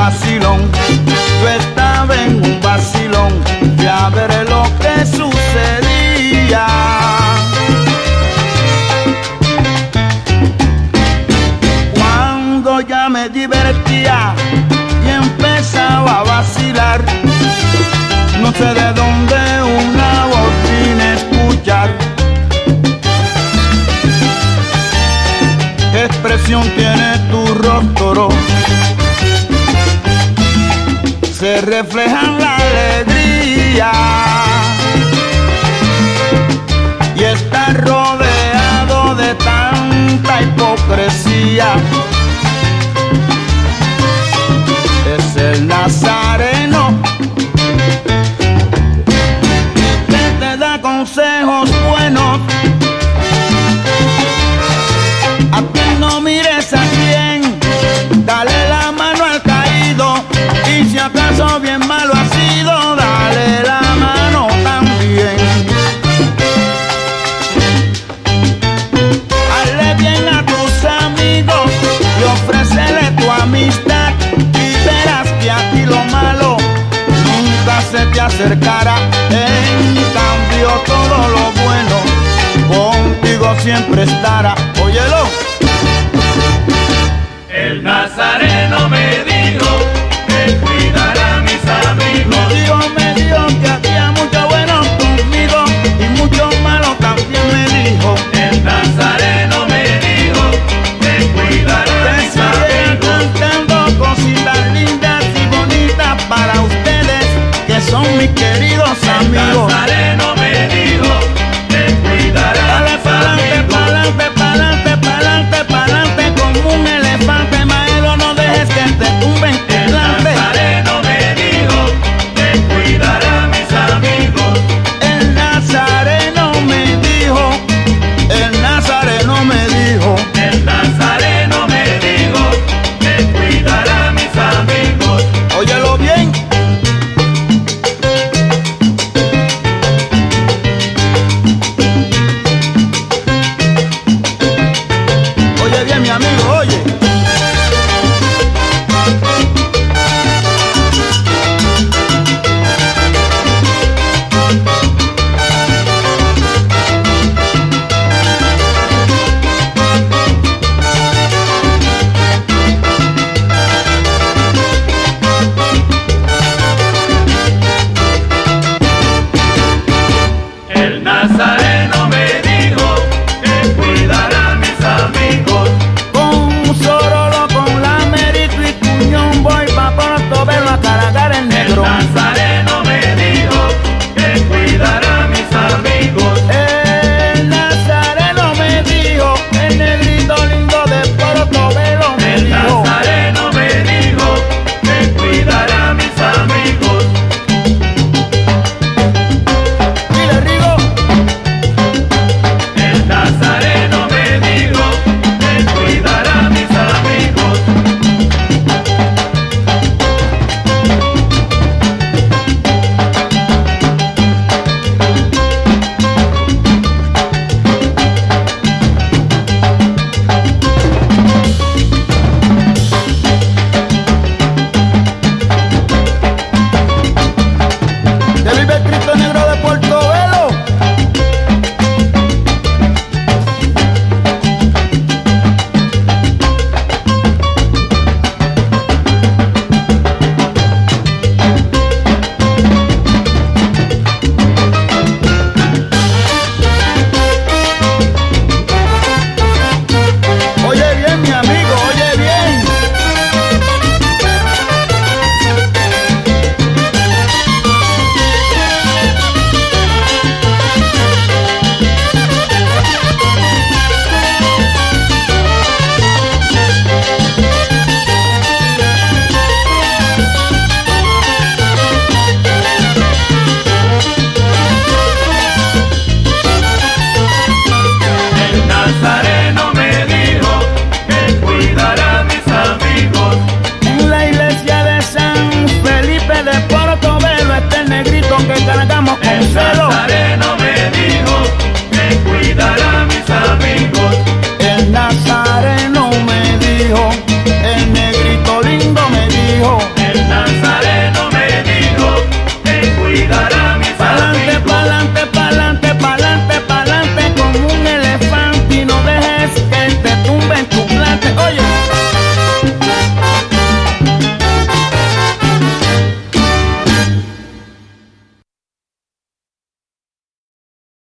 vacilón, yo estaba en un vacilón, ya veré lo que sucedía. Cuando ya me divertía y empezaba a vacilar, no sé de dónde una voz vine escuchar. ¿Qué expresión tiene tu rostro? Se refleja la alegría y está rodeado de tanta hipocresía. Es el Nazareno que te da consejos buenos. A quien no mires a quién, se te acercará. En cambio, todo lo bueno contigo siempre estará. Óyelo. El Nazareno me